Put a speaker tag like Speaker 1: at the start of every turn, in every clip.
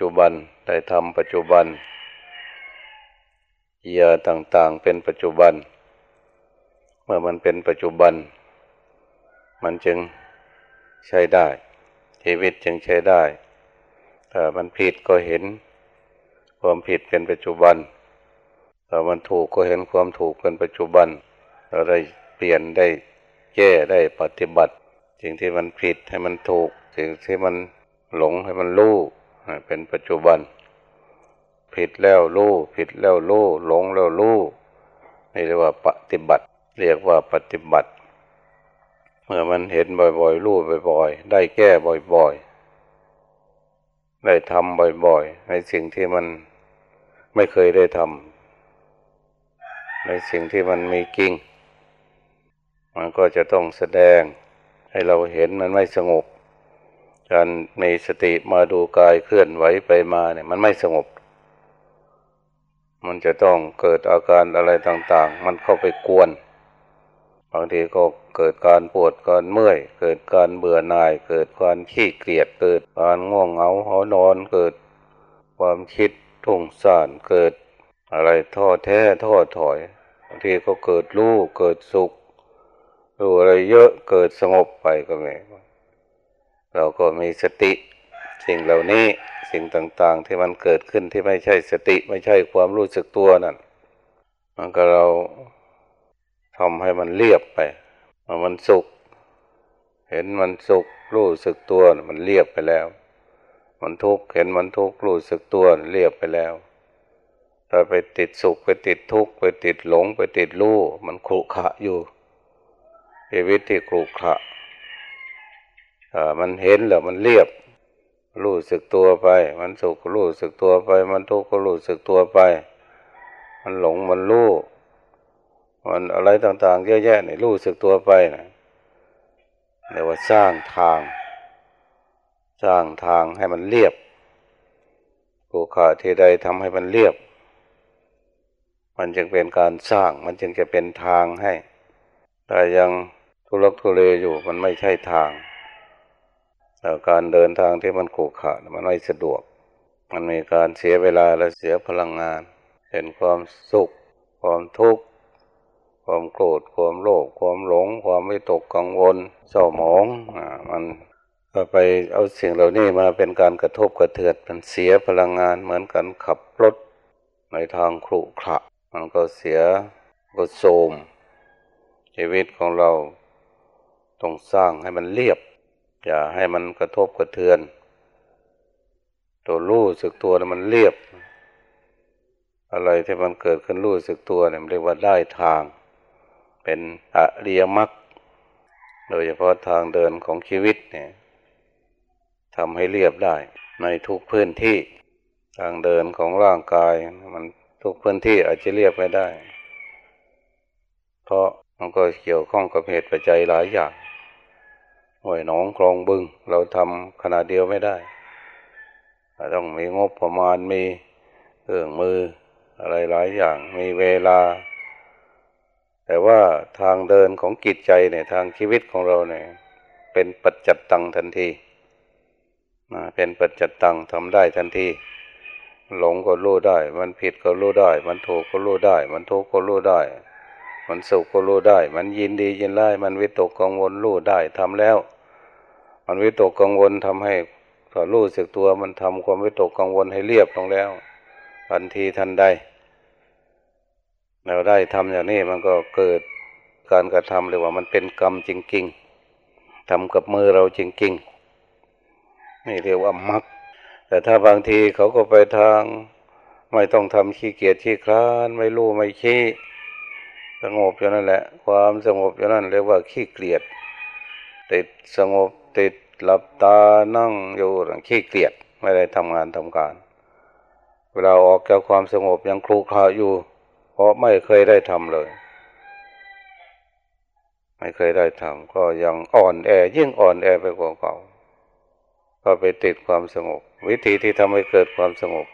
Speaker 1: ปัจจุบันได้ทำปัจจุบันยาต่างๆเป็นปัจจุบัน เมื่อมันเป็นปัจจุบัน มันจึงใช้ได้ ชีวิตจึงใช้ได้ถ้ามันผิดก็เห็น ความผิดเป็นปัจจุบันถ้ามันถูกก็เห็นความถูกเป็นปัจจุบันเราได้เปลี่ยนได้แก้ได้ปฏิบัติสิ่งที่มันผิดให้มันถูกสิ่งที่มันหลงให้มันรู้ เป็นปัจจุบัน ผิดแล้วรู้ผิดแล้วรู้หลงแล้วรู้นี่เรียกว่าปฏิบัติ เรียกว่าปฏิบัติ เมื่อมันเห็นบ่อยๆรู้บ่อย ๆ ได้แก้บ่อยๆ ได้ทำบ่อยๆในสิ่งที่มันไม่เคยได้ทำในสิ่งที่มันมีกิ่งมันก็จะต้องแสดงให้เราเห็นมันไม่สงบ การมีสติมาดูกายเคลื่อนไหวไปมาเนี่ย มันไม่สงบ มันจะต้องเกิดอาการอะไรต่าง ๆ มันเข้าไปกวน บางทีก็เกิดการปวดการเมื่อย เกิดการเบื่อหน่าย เกิดความขี้เกียจเกิดการง่วงเหงาหอนอน เกิดความคิดทุ่งซ่านเกิดอะไรท้อแท้ท้อถอยบางทีก็เกิดรู้เกิดสุขดูอะไรเยอะเกิดสงบไปก็ไมี เราก็มีสติ สิ่งเหล่านี้สิ่งต่างๆ ที่มันเกิดขึ้นที่ไม่ใช่สติไม่ใช่ความรู้สึกตัวนั่นมันก็เราทำให้มันเรียบไปมันสุข เห็นมันสุขรู้สึกตัวมันเรียบไปแล้ว มันทุกข์เห็นมันทุกข์รู้สึกตัวเรียบไปแล้วถ้าไปติดสุขไปติดทุกข์ไปติดหลงไปติดรู้มันขรุขะอยู่ชีวิตที่ครุขระ มันเห็นแล้วมันเรียบ รู้สึกตัวไป มันสุขรู้สึกตัวไป มันทุกข์ก็รู้สึกตัวไป มันหลงมันรู้ มันอะไรต่างๆเยอะแยะนี่รู้สึกตัวไปนะเรียกว่าสร้างทาง สร้างทางให้มันเรียบกูขาที่ใดทำให้มันเรียบ มันจึงเป็นการสร้าง มันจึงจะเป็นทางให้ แต่ยังทุลักทุเลอยู่มันไม่ใช่ทาง แต่การเดินทางที่มันขรุขระมันไม่สะดวก มันมีการเสียเวลาและเสียพลังงาน เห็นความสุข ความทุกข์ ความโกรธ ความโลภ ความหลง ความไม่ตกกังวลเศร้าหมองอ่ามันก็ไปเอาสิ่งเหล่านี้มาเป็นการกระทบกระเทือนมันเสียพลังงานเหมือนกันขับรถในทางขรุขระมันก็เสียก็โทมชีวิตของเราต้องสร้างให้มันเรียบ อย่าให้มันกระทบกระเทือน ตัวรู้สึกตัวมันเรียบ อะไรที่มันเกิดขึ้นรู้สึกตัวเนี่ยเรียกว่าได้ทาง เป็นอริยมรรคโดยเฉพาะทางเดินของชีวิตเนี่ยทำให้เรียบได้ ในทุกพื้นที่ ทางเดินของร่างกาย มันทุกพื้นที่อาจจะเรียบไม่ได้ เพราะมันก็เกี่ยวข้องกับเหตุปัจจัยหลายอย่าง ห้วยหนองคลองบึง เราทำขนาดเดียวไม่ได้ ต้องมีงบประมาณมีเครื่องมืออะไรหลายอย่างมีเวลา แต่ว่าทางเดินของกิจใจเนี่ยทางชีวิตของเราเนี่ยเป็นปัจจัตตังทันทีเป็นปัจจัตตังทำได้ทันที หลงก็รู้ได้ มันผิดก็รู้ได้ มันถูกก็รู้ได้ มันทุกข์ก็รู้ได้ มันสุขก็รู้ได้ มันยินดียินไล่มันวิตกกังวลรู้ได้ทำแล้ว มันวิตกกังวลทำให้ถ้ารู้สึกตัวมันทำความวิตกกังวลให้เรียบลงแล้วทันทีทันใด เราได้ทำอย่างนี้มันก็เกิดการกระทำเลยว่ามันเป็นกรรมจริงๆทำกับมือเราจริงๆนี่เรียกว่ามักแต่ถ้าบางทีเขาก็ไปทาง ไม่ต้องทำขี้เกียจขี้คลาน ไม่รู้ไม่ชี้ สงบอยู่นั่นแหละ ความสงบอยู่นั่นเรียกว่าขี้เกียจติดสงบติดหลับตานั่งอยู่ขี้เกียจไม่ได้ทำงานทำการ เวลาออกจากความสงบยังคลุกคาอยู่ เพราะไม่เคยได้ทำเลย ไม่เคยได้ทำก็ยังอ่อนแอยิ่งอ่อนแอไปกว่าเก่า ก็ไปติดความสงบ วิธีที่ทำให้เกิดความสงบ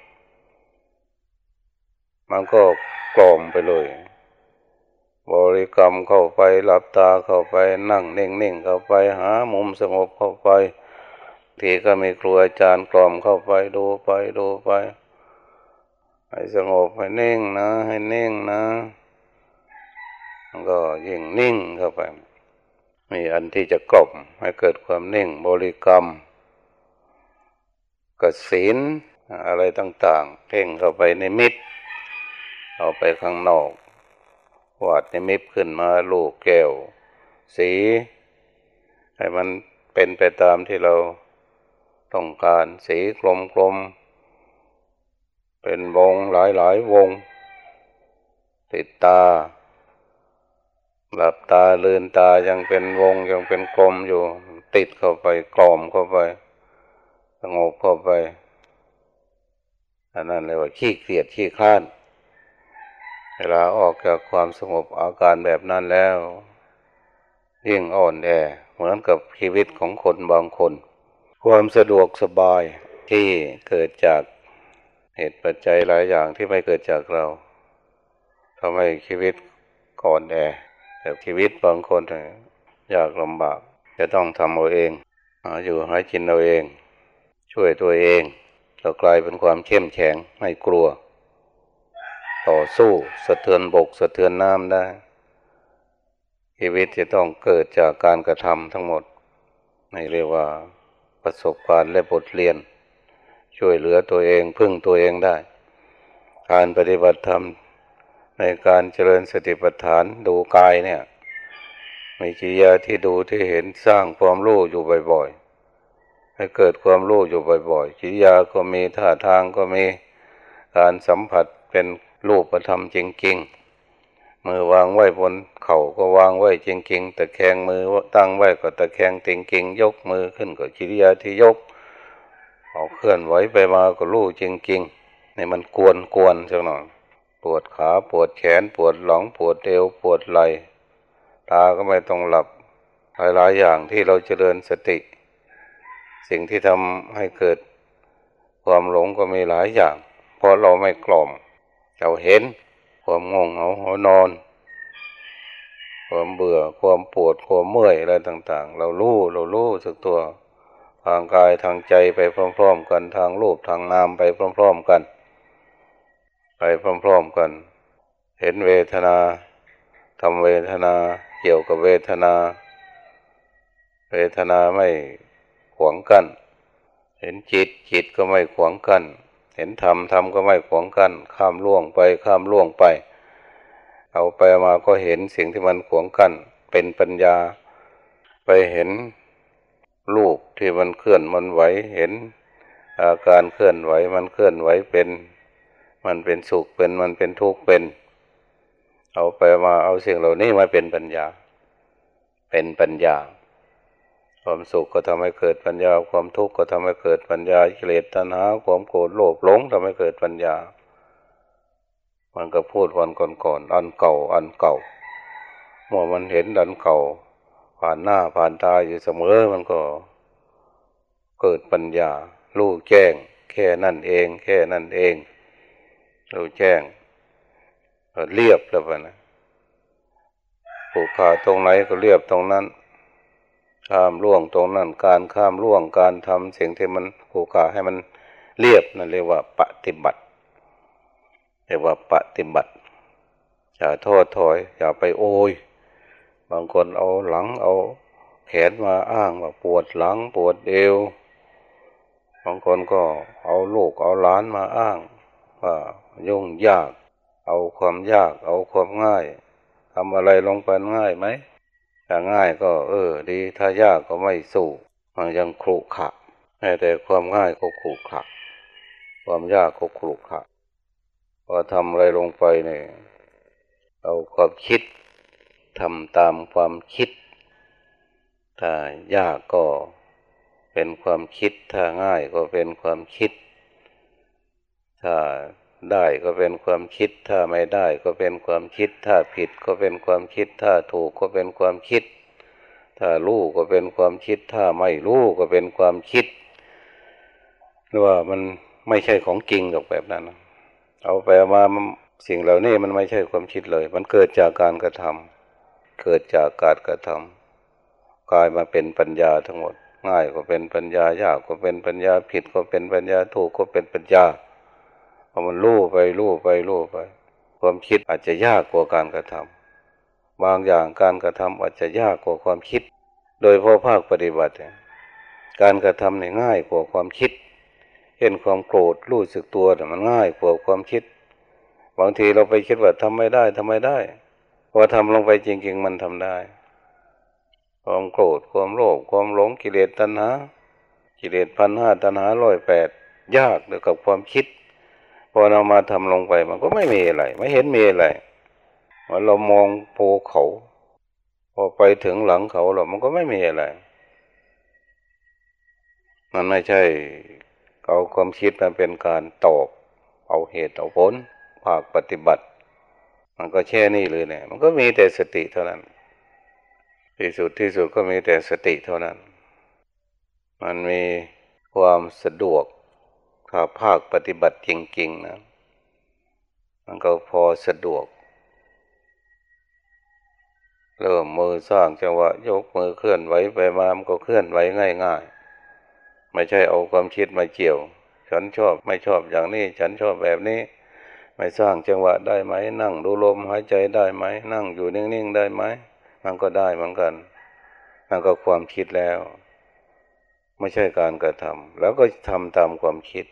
Speaker 1: มันก็กล่อมไปเลย บริกรรมเข้าไปหลับตาเข้าไปนั่งเน่งๆเข้าไปหามุมสงบเข้าไป ทีก็มีครูอาจารย์กล่อมเข้าไปดูไปดูไป ให้สงบให้นิ่งนะ ให้นิ่งนะก็ยิ่งนิ่งเข้าไปมีอันที่จะกลบให้เกิดความนิ่งบริกรรมกสินอะไรต่าง ๆ เพ่งเข้าไปในมิตรเอาไปข้างนอก วาดในมิตขึ้นมาลูกแก้ว สีให้มันเป็นไปตามที่เราต้องการสีกลมกลมเป็นวงหลายหลายวง ติดตา หลับตาเลือนตายังเป็นวงยังเป็นกลมอยู่ ติดเข้าไปกลอมเข้าไปสงบเข้าไปอันนั้นเรียกว่าขี้เกียจขี้ข้าน เวลาออกจากความสงบอาการแบบนั้นแล้ว ยิ่งอ่อนแอเหมือนกับชีวิตของคนบางคน ความสะดวกสบายที่เกิดจากเหตุปัจจัยหลายอย่างที่ไม่เกิดจากเราทำให้ชีวิตก่อนแอแต่ชีวิตบางคนอยากลำบาก จะต้องทำเอาเองหาอยู่หากินเอาเอง ช่วยตัวเองเรากลายเป็นความเข้มแข็งไม่กลัว ต่อสู้สะเทือนบกสะเทือนน้ำได้ ชีวิตจะต้องเกิดจากการกระทำทั้งหมดในเรียกว่าประสบการณ์และบทเรียน ช่วยเหลือตัวเองพึ่งตัวเองได้ การปฏิบัติธรรมในการเจริญสติปัฏฐานดูกายเนี่ยมีกิริยาที่ดูที่เห็นสร้างความรู้อยู่บ่อยๆ ให้เกิดความรู้อยู่บ่อยๆกิริยาก็มีท่าทางก็มีการสัมผัสเป็น รูปธรรมจริงๆมือวางไว้บนเข่าก็วางไว้จริงๆตะแคงมือตั้งไว้ก็ตะแคงจริงๆยกมือขึ้นก็กิริยาที่ยก เอาเคลื่อนไหวไปมาก็รู้จริงๆนี่มันกวนกวนจังหน่อยปวดขาปวดแขนปวดหลังปวดเอวปวดไหล่ตาก็ไม่ต้องหลับหลายหลายอย่างที่เราเจริญสติ สิ่งที่ทำให้เกิดความหลงก็มีหลายอย่าง เพราะเราไม่กล่อม เราเห็น ความงงเหงาหัวนอน ความเบื่อความปวดความเมื่อยอะไรต่าง ๆ เรารู้เรารู้สึกตัว ทางกายทางใจไปพร้อม ๆ กันทางรูปทางนามไปพร้อม ๆ กัน ไปพร้อม ๆ กัน เห็นเวทนาทำเวทนาเกี่ยวกับเวทนา เวทนาไม่ขวางกัน้นเห็นจิตจิตก็ไม่ขวางกัน้น เห็นธรรมธรรมก็ไม่ขวางกัน้นข้ามล่วงไปข้ามล่วงไป เอาไปมาก็เห็นสิ่งที่มันขวางกัน้นเป็นปัญญา ไปเห็นรูปที่มันเคลื่อนมันไหวเห็นอาการเคลื่อนไหวมันเคลื่อนไหวเป็น มันเป็นสุขเป็นมันเป็นทุกข์เป็น เอาไปมาเอาสิ่งเหล่านี้มาเป็นปัญญา เป็นปัญญา ความสุขก็ทำให้เกิดปัญญา ความทุกข์ก็ทำให้เกิดปัญญาเกลียดตัณหาความโกรธโลภหลงทำให้เกิดปัญญา มันก็พูดวันก่อนๆอันเก่าอันเก่าเมื่อมันเห็นอันเก่า ผ่านหน้าผ่านตาอยู่เสมอมันก็เกิดปัญญารู้แจ้ง แค่นั่นเอง แค่นั่นเองรู้แจ้งเรียบแล้วนะผูกขาตรงไหนก็เรียบตรงนั้น ข้ามล่วงตรงนั้นการข้ามล่วงการทำสิ่งที่มันผูกขาให้มันเรียบนั่นเรียกว่าปฏิบัติเรียกว่าปฏิบัติอย่าโทษถอย อย่าไปโอยบางคนเอาหลังเอาแขนมาอ้างว่าปวดหลังปวดเอวบางคนก็เอาลูกเอาล้านมาอ้างว่ายุ่งยาก เอาความยาก เอาความง่ายทำอะไรลงไปง่ายไหม ถ้าง่ายก็เออ ดี ถ้ายากก็ไม่สู้มันยังครุขะแต่ความง่ายก็ครุขะความยากก็ครุขะพอทำอะไรลงไปเนี่ยเอาความคิดทำตามความคิด ถ้ายากก็เป็นความคิด ถ้าง่ายก็เป็นความคิด ถ้า ได้ก็เป็นความคิด ถ้าไม่ได้ก็เป็นความคิด ถ้าผิดก็เป็นความคิด ถ้าถูกก็เป็นความคิด ถ้ารู้ก็เป็นความคิด ถ้าไม่รู้ก็เป็นความคิดหรือว่ามันไม่ใช่ของจริงหรอกแบบนั้น เอาไปมาสิ่งเหล่านี้มันไม่ใช่ความคิดเลย มันเกิดจากการกระทำเกิดจากการกระทำกลายมาเป็นปัญญาทั้งหมด ง่ายก็เป็นปัญญายากก็เป็นปัญญาผิดก็เป็นปัญญาถูกก็เป็นปัญญา พอมันรู้ไปรู้ไปรู้ไป ความคิดอาจจะยากกว่าการกระทำบางอย่างการกระทำอาจจะยากกว่าความคิด โดยพอภาคปฏิบัติ การกระทำเนี่ยง่ายกว่าความคิด เห็นความโกรธรู้สึกตัวแต่มันง่ายกว่าความคิด บางทีเราไปคิดว่าทำไม่ได้ทำไม่ได้พอทำลงไปจริง ๆ มันทำได้ ความโกรธความโลภความหลงกิเลสตัณหากิเลสพันห้าตัณหาร้อยแปดยากเกี่ยวกับความคิด พอเรามาทำลงไปมันก็ไม่มีอะไร ไม่เห็นมีอะไรเมื่อเรามองโพเขา พอไปถึงหลังเขาเรามันก็ไม่มีอะไร มันไม่ใช่เอาความคิดมาเป็นการตอบเอาเหตุเอาผลภาคปฏิบัติ มันก็แช่นี่เลยเนี่ย มันก็มีแต่สติเท่านั้น ที่สุดที่สุดก็มีแต่สติเท่านั้น มันมีความสะดวก ถ้าภาคปฏิบัติจริงๆนะมันก็พอสะดวก เริ่มมือสร้างจังหวะยกมือเคลื่อนไหวไปมามันก็เคลื่อนไหวง่าย ๆ ไม่ใช่เอาความคิดมาเกี่ยว ฉันชอบไม่ชอบอย่างนี้ ฉันชอบแบบนี้ ไม่สร้างจังหวะได้ไหม นั่งดูลมหายใจได้ไหม นั่งอยู่นิ่งๆได้ไหม มันก็ได้เหมือนกันนั่นก็ความคิดแล้ว ไม่ใช่การกระทำแล้วก็ทำตามความคิด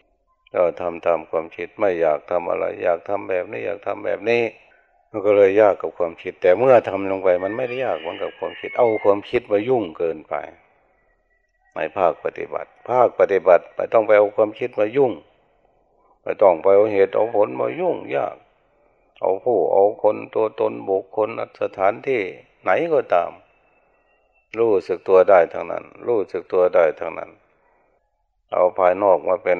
Speaker 1: เราทำตามความคิดไม่อยากทำอะไร อยากทำแบบนี้อยากทำแบบนี้ มันก็เลยยากกับความคิด แต่เมื่อทำลงไปมันไม่ได้ยากเหมือนกับความคิด เอาความคิดมายุ่งเกินไปในภาคปฏิบัติ ภาคปฏิบัติไม่ต้องไปเอาความคิดมายุ่งไม่ต้องไปเอาเหตุเอาผลมายุ่งยาก เอาผู้เอาคนตัวตนบุคคลสถานที่ไหนก็ตาม รู้สึกตัวได้ทั้งนั้น รู้สึกตัวได้ทั้งนั้น เอาภายนอกมาเป็น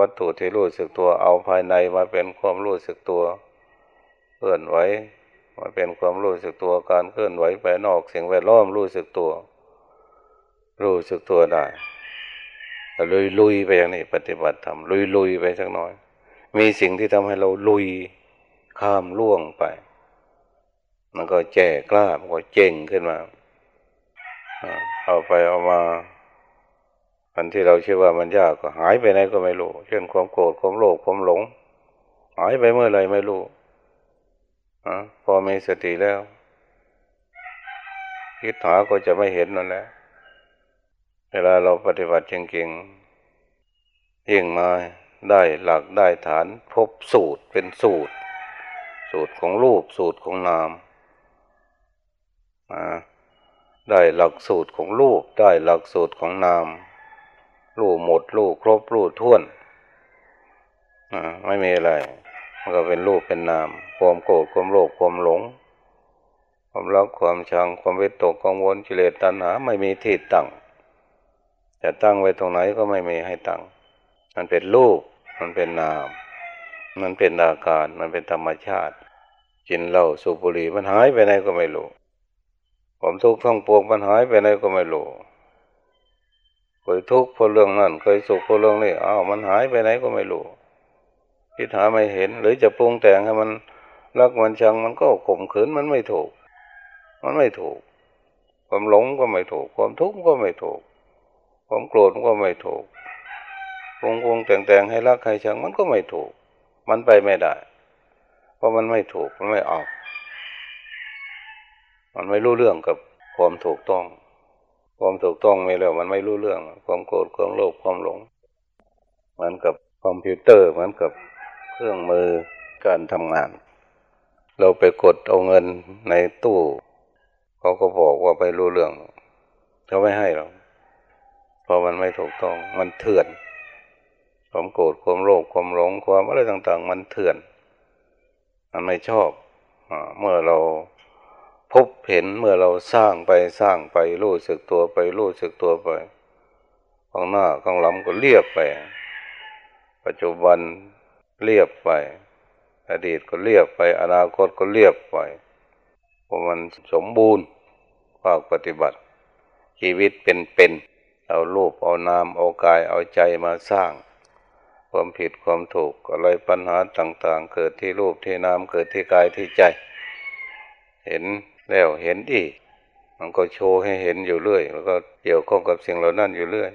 Speaker 1: วัตถุที่รู้สึกตัวเอาภายในมาเป็นความรู้สึกตัวเคลื่อนไหวมาเป็นความรู้สึกตัวการเคลื่อนไหวไปนอกสิ่งแวดล้อมรู้สึกตัว รู้สึกตัวได้ลุยลุยไปอย่างนี้ปฏิบัติธรรมลุยลุยไปสักน่อย มีสิ่งที่ทำให้เราลุยข้ามล่วงไป มันก็แจกล้ามันก็เจ่งขึ้นมาเอาไปเอามา อันที่เราเชื่อว่ามันยากก็หายไปไหนก็ไม่รู้ เช่นความโกรธความโลภความหลง หายไปเมื่อไรไม่รู้อพอมีสติแล้วคิดหาก็จะไม่เห็นนั่นแหละ เวลาเราปฏิบัติจริงๆยิ่งมาได้หลักได้ฐาน พบสูตรเป็นสูตร สูตรของรูปสูตรของนามได้หลักสูตรของรูปได้หลักสูตรของนาม รูปหมดรูปครบรูปท้วนไม่มีอะไร มันก็เป็นรูปเป็นนาม ความโกรธความโลภความหลง ความรักความชังความวิตกกังวลกิเลสตัณหา ไม่มีที่ตั้งจะตั้งไว้ตรงไหนก็ไม่มีให้ตั้ง มันเป็นรูป มันเป็นนาม มันเป็นอาการ มันเป็นธรรมชาติ กินเหล้าสูบบุหรี่มันหายไปไหนก็ไม่รู้ ความทุกข์ทั้งปวงมันหายไปไหนก็ไม่รู้ เคยทุกข์เพราะเรื่องนั้นเคยสุขเพราะเรื่องนี้อ้าวมันหายไปไหนก็ไม่รู้คิดหาไม่เห็น หรือจะปรุงแต่งให้มันรักมันชังมันก็ข่มขืนมันไม่ถูก มันไม่ถูก ความหลงก็ไม่ถูก ความทุกข์ก็ไม่ถูก ความโกรธก็ไม่ถูกปรุงปรุงแต่งแต่งให้รักให้ชังมันก็ไม่ถูก มันไปไม่ได้ เพราะมันไม่ถูกมันไม่ออก มันไม่รู้เรื่องกับความถูกต้อง ความถูกต้องไม่แล้วมันไม่รู้เรื่อง ความโกรธความโลภความหลงเหมือนกับคอมพิวเตอร์เหมือนกับเครื่องมือการทำงาน เราไปกดเอาเงินในตู้ เขาก็บอกว่าไปรู้เรื่องเขาไม่ให้เราเพราะมันไม่ถูกต้องมันเถื่อนความโกรธความโลภความหลงความอะไรต่าง ๆ มันเถื่อน มันไม่ชอบอเมื่อเรา พบเห็นเมื่อเราสร้างไปสร้างไปรู้สึกตัวไปรู้สึกตัวไปข้างหน้าข้างหลังก็เรียบไป ปัจจุบันเรียบไป อดีตก็เรียบไป อนาคตก็เรียบไปเพราะมันสมบูรณ์ภาคปฏิบัติ ชีวิตเป็นเป็นเอารูปเอานามเอากายเอาใจมาสร้าง ความผิดความถูกอะไรปัญหาต่าง ๆ เกิดที่รูปที่นามเกิดที่กายที่ใจ เห็น แล้วเห็นอีก มันก็โชว์ให้เห็นอยู่เรื่อย แล้วก็เกี่ยวข้องกับสิ่งเหล่านั้นอยู่เรื่อย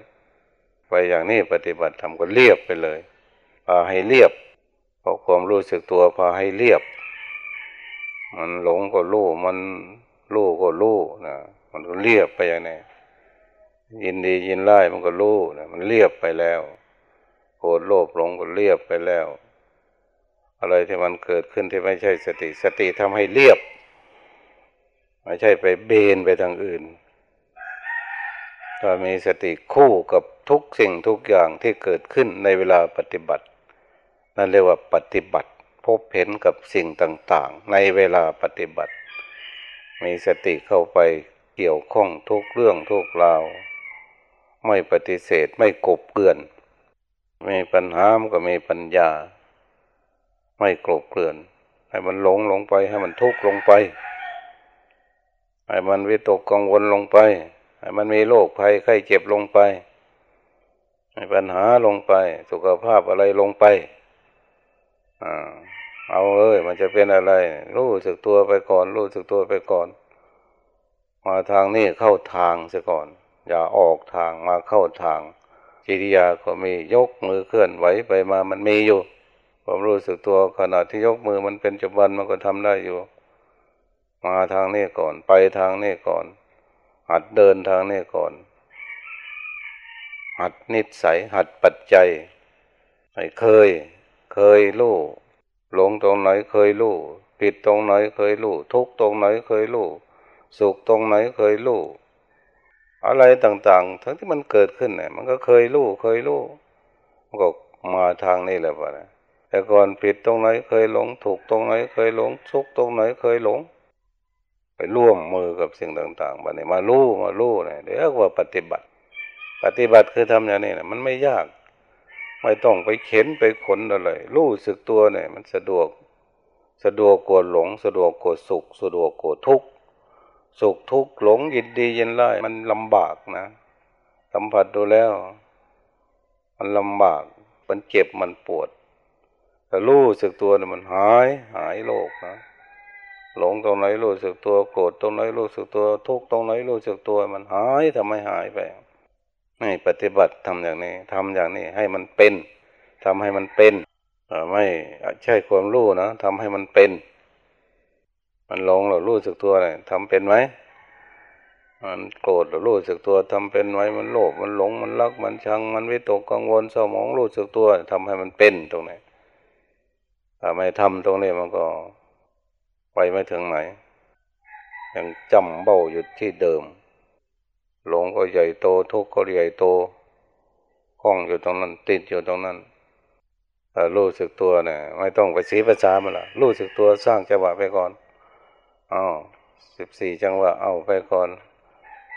Speaker 1: ไปอย่างนี้ปฏิบัติทำก็เรียบไปเลยพาให้เรียบ เพราะความรู้สึกตัวพาให้เรียบ มันหลงก็รู้มันรู้ก็รู้นะมันก็เรียบไปอย่างนี้ยินดียินไล่มันก็รู้นะมันเรียบไปแล้วโกรธโลภหลงก็เรียบไปแล้ว อะไรที่มันเกิดขึ้นที่ไม่ใช่สติ สติทำให้เรียบ ไม่ใช่ไปเบนไปทางอื่นถ้ามีสติคู่กับทุกสิ่งทุกอย่างที่เกิดขึ้นในเวลาปฏิบัติ นั่นเรียกว่าปฏิบัติ พบเห็นกับสิ่งต่างๆ ในเวลาปฏิบัติ มีสติเข้าไปเกี่ยวข้องทุกเรื่องทุกราว ไม่ปฏิเสธไม่กบเกลื่อน มีปัญหามันก็มีปัญญา ไม่กลบเกลื่อน ให้มันหลงลงไปให้มันทุกข์ลงไป ให้มันวิตกกังวลลงไป ให้มันมีโรคภัยไข้เจ็บลงไป ให้ปัญหาลงไป สุขภาพอะไรลงไปอ่าเอาเลยมันจะเป็นอะไร รู้สึกตัวไปก่อน รู้สึกตัวไปก่อน มาทางนี้เข้าทางซะก่อน อย่าออกทางมาเข้าทางกิริยาก็มียกมือเคลื่อนไหวไปมามันมีอยู่ความรู้สึกตัวขณะที่ยกมือมันเป็นจุบันมันก็ทำได้อยู่ มาทางนี้ก่อน ไปทางนี้ก่อน หัดเดินทางนี้ก่อน หัดนิสัย หัดปัจจัยเคย เคยรู้หลงตรงไหนเคยรู้ผิดตรงไหนเคยรู้ทุกตรงไหนเคยรู้สุขตรงไหนเคยรู้อะไรต่างๆ ทั้งที่มันเกิดขึ้นเนี่ยมันก็เคยรู้เคยรู้มันก็มาทางนี้แหละวะแต่ก่อนผิดตรงไหนเคยหลง ถูกตรงไหนเคยหลงสุขตรงไหนเคยหลง ไปร่วมมือกับสิ่งต่างๆบัดนี้มารู้มารู้เนี่ยเรียกว่าปฏิบัติ ปฏิบัติคือทำอย่างนี้นะมันไม่ยาก ไม่ต้องไปเข็นไปขนอะไรรู้สึกตัวเนี่ย มันสะดวก สะดวกกว่าหลง สะดวกกว่าสุข สะดวกกว่าทุกข์สุขทุกข์หลงยินดียินไล่มันลำบากนะสัมผัสดูแล้ว มันลำบาก มันเจ็บมันปวดแต่รู้สึกตัวเนี่ยมันหาย หายโลกนะ หลงตรงไหนรู้สึกตัวโกรธตรงไหนรู้สึกตัว ทุกตรงไหนรู้สึกตัว มันหายทำไมหายไปนี่ปฏิบัติทำอย่างนี้ทำอย่างนี้ให้มันเป็นทำให้มันเป็นไม่ใช่ความรู้นะทำให้มันเป็น มันหลงเรารู้สึกตัวเลยทำเป็นไหมมันโกรธเรารู้สึกตัวทำเป็นไหมมันโลภมันหลงมันรักมันชัง มันวิตกกังวลเศร้าหมองรู้สึกตัวทำให้มันเป็นตรงไหนถ้าไม่ทำตรงนี้มันก็ ไปไม่ถึงไหน ยังจำเบ้าอยู่ที่เดิม หลงก็ใหญ่โตทุกข์ก็ใหญ่โตคล้องอยู่ตรงนั้น ติดอยู่ตรงนั้นรู้สึกตัวเนี่ยไม่ต้องไปสีประจามันละรู้สึกตัวสร้างจังหวะไปก่อนเอาสิบสี่จังหวะเอาไปก่อน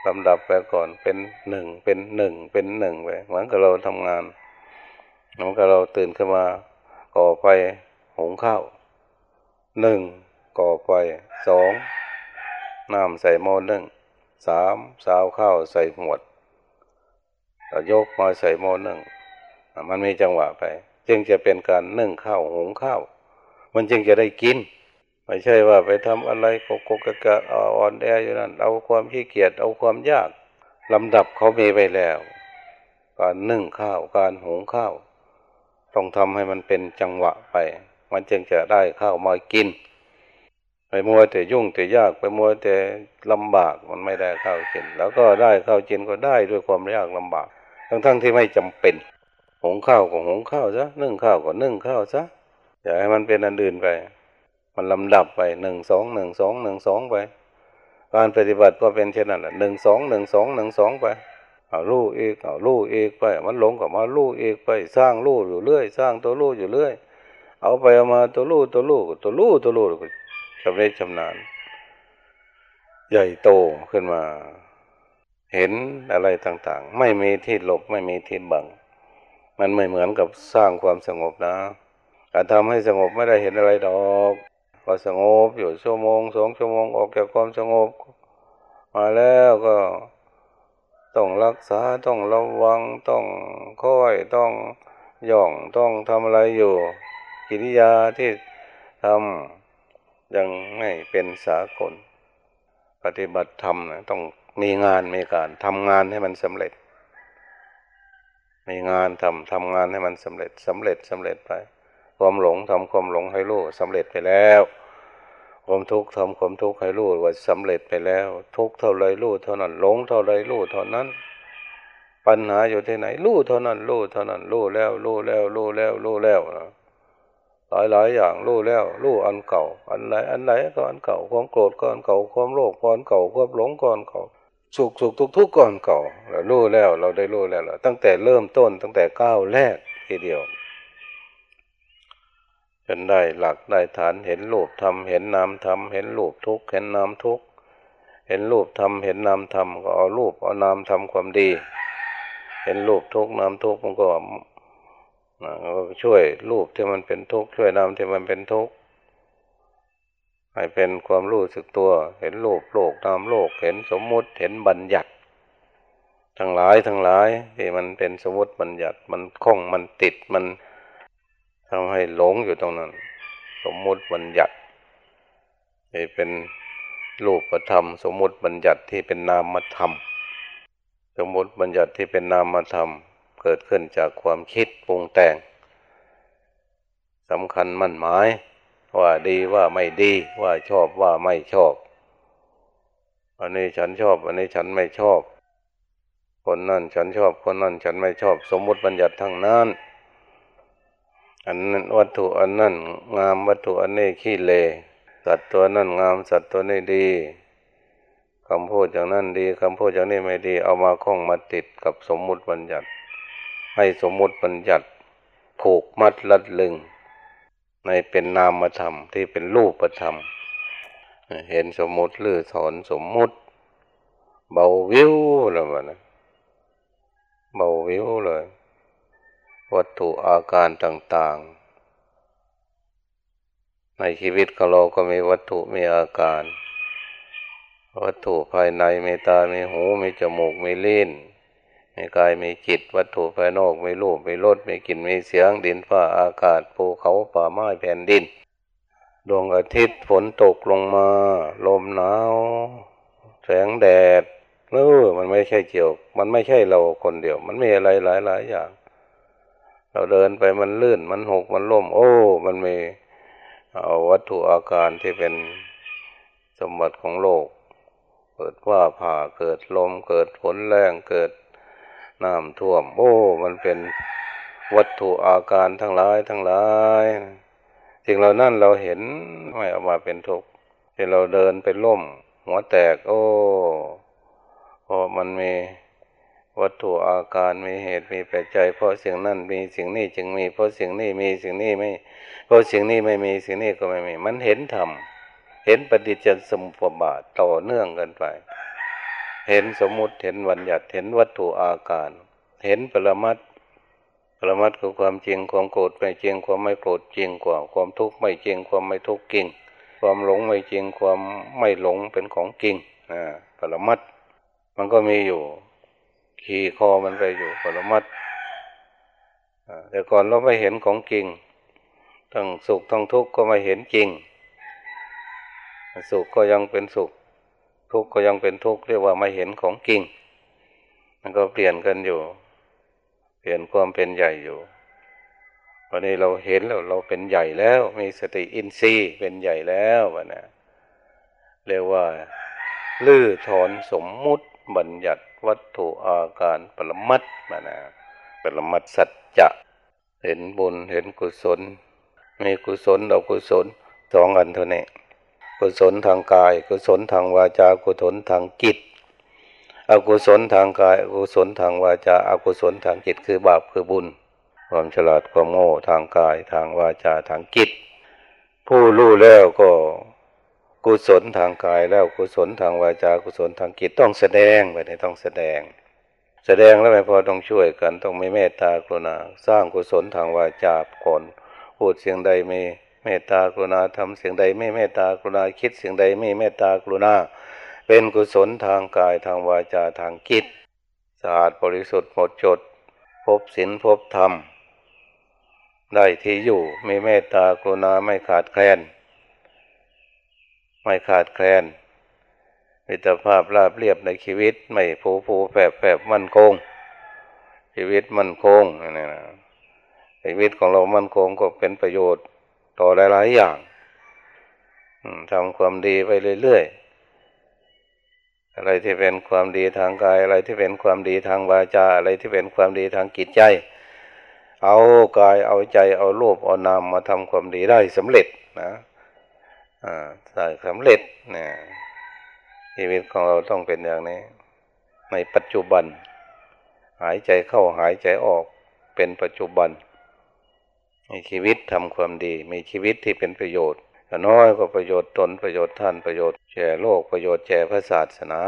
Speaker 1: ลำดับไปก่อนเป็นหนึ่งเป็นหนึ่งเป็นหนึ่งไปเหมือนกับเราทำงานเหมือนกับเราตื่นขึ้นมาก่อไฟหุงข้าวหนึ่ง ก่อไฟสองน้ำใส่หม้อนึ่งสามสาวข้าวใส่หมวดยกมาใส่หม้อนึ่งมันมีจังหวะไป จึงจะเป็นการนึ่งข้าวหุงข้าว มันจึงจะได้กิน ไม่ใช่ว่าไปทำอะไรโกกกะกะอ่อนแออยู่นั่นเอาความขี้เกียจเอาความยากลำดับเขามีไปแล้ว การนึ่งข้าวการหุงข้าว ต้องทำให้มันเป็นจังหวะไป มันจึงจะได้ข้าวมากิน ไปมัวแต่ยุ่งแต่ยากไปมัวแต่ลำบากมันไม่ได้ข้าวกิน แล้วก็ได้ข้าวกินก็ได้ด้วยความยากลำบาก ทั้งทั้งที่ไม่จำเป็นหุงข้าวก็หุงข้าวซะนึ่งข้าวก็นึ่งข้าวซะอย่าให้มันเป็นอันอื่นไป มันลำดับไปหนึ่งสองหนึ่งสองหนึ่งสองไป การปฏิบัติก็เป็นเช่นนั้นแหละหนึ่งสองหนึ่งสองหนึ่งสองไปเอาลู่เอกเอาลู่เอกไป มันหลงกับมาลู่เอกไป สร้างลู่อยู่เรื่อย สร้างตัวลู่อยู่เรื่อย เอาไปเอามาตัวลู่ตัวลู่ตัวลู่ตัวลู่ ชำเร็จชำนาญ ใหญ่โตขึ้นมา เห็นอะไรต่าง ๆ ไม่มีที่หลบไม่มีที่บัง มันไม่เหมือนกับสร้างความสงบนะการทำให้สงบไม่ได้เห็นอะไรดอกก็สงบอยู่ชั่วโมงสองชั่วโมงออกจากความสงบ มาแล้วก็ต้องรักษาต้องระวังต้องค่อยต้องย่องต้องทำอะไรอยู่ กิริยาที่ทำ ยังไม่เป็นสากล ปฏิบัติธรรมนะต้องมีงานมีการทำงานให้มันสำเร็จ มีงานทำทำงานให้มันสำเร็จสำเร็จสำเร็จไป ความหลงทำความหลงให้รู้สำเร็จไปแล้วความทุกข์ทำความทุกข์ให้รู้ว่าสำเร็จไปแล้ว ทุกเท่าไรรู้เท่านั้นหลงเท่าไรรู้เท่านั้น ปัญหาอยู่ที่ไหนรู้เท่านั้นรู้เท่านั้นรู้แล้วรู้แล้วรู้แล้วรู้แล้วนะ หลายหลายอย่างรู้แล้วรู้อันเก่า อันไหนอันไหนก็อันเก่าความโกรธก็อันเก่าความโลภก็อันเก่าความหลงก็อันเก่าสุขสุขทุกทุกก่อนเก่าเรารู้แล้วเราได้รู้แล้วตั้งแต่เริ่มต้นตั้งแต่ก้าวแรกทีเดียวจนได้หลักได้ฐานเห็นรูปทำเห็นนามทำเห็นรูปทุกเห็นนามทุกเห็นรูปทำเห็นนามทำก็เอารูปเอานามทำความดี เห็นรูปทุกนามทุกมันก็ ช่วยรูปที่มันเป็นทุกข์ช่วยนามที่มันเป็นทุกข์ให้เป็นความรู้สึกตัว เห็นโลกโลกนามโลก เห็นสมมุติเห็นบัญญัติ ทั้งหลายทั้งหลายที่มันเป็นสมมติบัญญัติมันคล้องมันติดมันทำให้หลงอยู่ตรงนั้น สมมุติบัญญัติที่เป็นรูปธรรม สมมุติบัญญัติที่เป็นนามธรรมสมมุติบัญญัติที่เป็นนามธรรม เกิดขึ้นจากความคิดปรุงแต่งสำคัญมั่นหมาย ว่าดีว่าไม่ดีว่าชอบว่าไม่ชอบ อันนี้ฉันชอบ อันนี้ฉันไม่ชอบ คนนั่นฉันชอบคนนั่นฉันไม่ชอบ สมมุติบัญญัติทั้งนั้นอันนั้นวัตถุอันนั้นงามวัตถุอันนี้ขี้เลสัตว์ตัวนั้นงามสัตว์ตัวนี้ดีคำพูดอย่างนั้นดีคำพูดอย่างนี้ไม่ดี เอามาคล้องมาติดกับสมมุติบัญญัติ ให้สมมติบัญญัติผูกมัดลัดลึง ในเป็นนามธรรมที่เป็นรูปธรรม เห็นสมมติหรือสอนสมมติ เบาวิวแล้วนะเบาวิวเลย วัตถุอาการต่างๆ ในชีวิตของเราก็มีวัตถุมีอาการ วัตถุภายในมีตา มีหู มีจมูก มีลิ้น มีกายมีจิตวัตถุภายนอกมีรูปมีรสมีกลิ่นมีเสียงดินฟ้าอากาศภูเขาป่าไม้แผ่นดิน ดวงอาทิตย์ฝนตกลงมา ลมหนาว แสงแดดเออมันไม่ใช่เกี่ยว มันไม่ใช่เราคนเดียว มันมีอะไรหลายหลายอย่าง เราเดินไปมันลื่นมันหกมันล่ม โอ้ มันมีเอาวัตถุอาการที่เป็นสมบัติของโลก เกิดว่าผ่าเกิดลมเกิดฝนแรงเกิด น้ำท่วม โอ้ มันเป็นวัตถุอาการทั้งหลายทั้งหลายสิ่งเหล่านั้นเราเห็นไม่ออกมาเป็นทุกข์ที่เราเดินไปล่ม หัวแตก โอ้เพราะมันมีวัตถุอาการมีเหตุมีปัจจัย เพราะสิ่งนั้นมีสิ่งนี้จึงมี เพราะสิ่งนี้มีสิ่งนี้ไม่ เพราะสิ่งนี้ไม่มีสิ่งนี้ก็ไม่มี มันเห็นธรรมเห็นปฏิจจสมุปบาทต่อเนื่องกันไป เห็นสมมุติเห็นวัญญัติเห็นวัตถุอาการ เห็นปรมัตปรมัตคือความจริงความโกรธไม่จริงความไม่โกรธจริงกว่า ความทุกข์ไม่จริงความไม่ทุกข์จริง ความหลงไม่จริงความไม่หลงเป็นของจริงอ่าปรมัตมันก็มีอยู่ ขี่คอมันไปอยู่ปรมัตแต่ก่อนเราไม่เห็นของจริง ทั้งสุขทั้งทุกข์ก็ไม่เห็นจริง สุขก็ยังเป็นสุข ทุกข์ก็ยังเป็นทุกข์เรียกว่าไม่เห็นของจริง มันก็เปลี่ยนกันอยู่ เปลี่ยนความเป็นใหญ่อยู่วันนี้เราเห็นแล้วเราเป็นใหญ่แล้ว มีสติอินทรีย์เป็นใหญ่แล้ววะนะเรียกว่าลื้อถอนสมมุติบัญญัติวัตถุอาการปรมัตมานะปรมัตสัจจะเห็นบุญเห็นกุศล มีกุศลเอากุศลสองอันเท่านี้ กุศลทางกาย กุศลทางวาจา กุศลทางจิต อกุศลทางกาย อกุศลทางวาจา อกุศลทางจิต คือบาปคือบุญ ความฉลาดความโง่ทางกาย ทางวาจา ทางจิต ผู้รู้แล้วก็กุศลทางกายแล้วกุศลทางวาจา กุศลทางจิตต้องแสดงไปในต้องแสดง แสดงแล้วไม่พอต้องช่วยกันต้องม่เมตตากรุณา สร้างกุศลทางวาจาก่อนพูดเสียงใดไม่ เมตตากรุณาทำสิ่งใดไม่เมตตากรุณาคิดสิ่งใดไม่เมตตากรุณา เป็นกุศลทางกายทางวาจาทางจิตสะอาดบริสุทธิ์หมดจด พบศีลพบธรรม ได้ที่อยู่มีเมตตากรุณาไม่ขาดแคลน ไม่ขาดแคลนมิตรภาพราบเรียบในชีวิตไม่ผูผูแฝบแฝบมั่นคง ชีวิตมั่นคงนี่นะชีวิตของเรามั่นคงก็เป็นประโยชน์ ต่อหลาย ๆ อย่างทำความดีไปเรื่อย ๆ อะไรที่เป็นความดีทางกาย อะไรที่เป็นความดีทางวาจา อะไรที่เป็นความดีทางจิตใจ เอากายเอาใจเอารูปเอานามมาทำความดีได้สำเร็จนะอ่าได้สำเร็จเนี่ยชีวิตของเราต้องเป็นอย่างนี้ ในปัจจุบัน หายใจเข้าหายใจออกเป็นปัจจุบัน มีชีวิตทำความดี มีชีวิตที่เป็นประโยชน์น้อยก็ประโยชน์ตนประโยชน์ท่านประโยชน์แก่โลกประโยชน์แก่พระศาสนา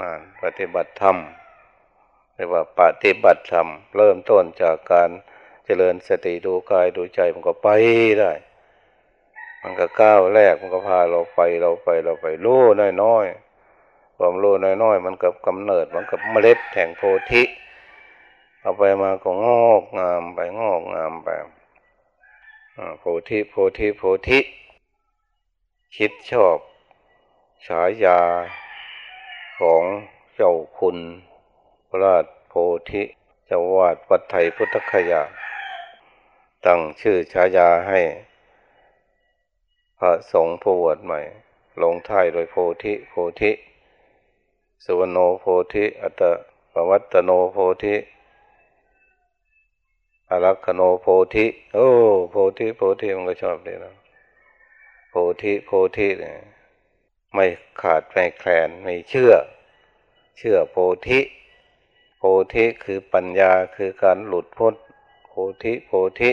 Speaker 1: นั่นปฏิบัติธรรมเรียกว่าปฏิบัติธรรมเริ่มต้นจากการเจริญสติดูกายดูใจมันก็ไปได้ มันก็ก้าวแรกมันก็พาเราไปเราไปเราไปรู้น้อยๆความรู้น้อยๆมันกับกำเนิดมันกับเมล็ดแห่งโพธิ เอาไปมาก็งอกงามไปงอกงามไปโพธิโพธิโพธิ คิดชอบฉายาของเจ้าคุณพระราชโพธิเจ้าวาดวัดไทยพุทธคยา ตั้งชื่อฉายาให้ พระสงฆ์ผู้บวชใหม่ ลงท้ายโดยโพธิโพธิ สุวรรณโพธิ อัตปวัตโนโพธิ อรักขโนโพธิโอ้โพธิโพธิมันก็ชอบเลยนะโพธิโพธิเนี่ยไม่ขาดไม่แคลนไม่เชื่อ เชื่อโพธิ โพธิคือปัญญาคือการหลุดพ้นโพธิโพธิ